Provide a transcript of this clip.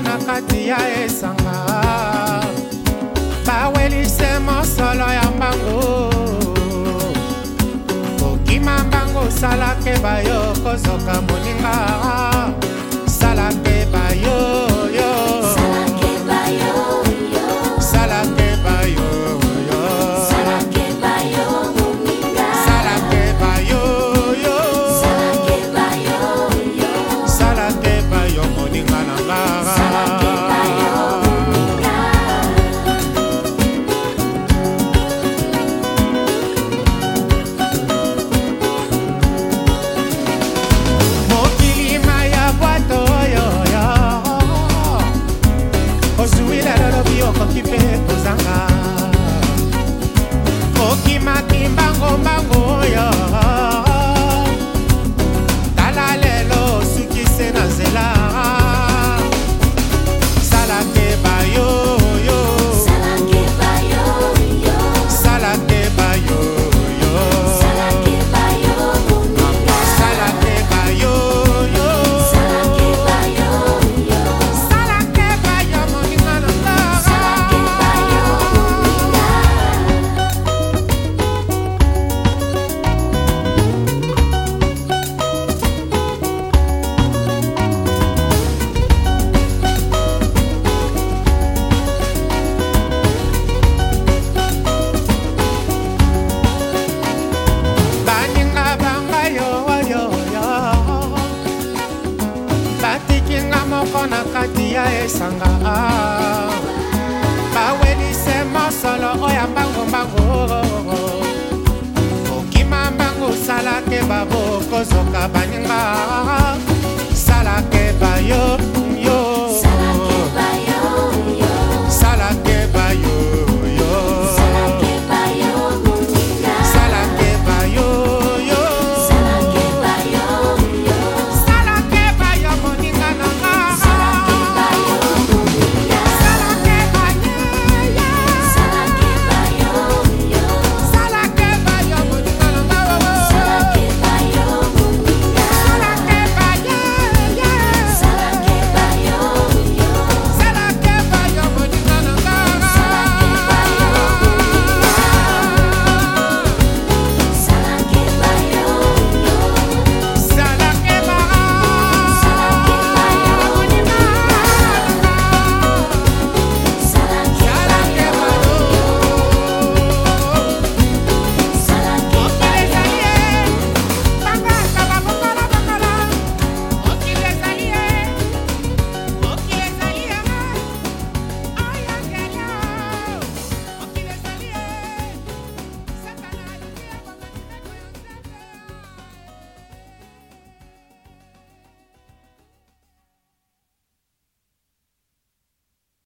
moko na kati ya esanga bawelise mosolo ya mbango kokima mbango osalake bayo kozoka mo my opesanga bawelise mosolo oyo mbangombango kokima mbango salake babokozoka baninga salake bayo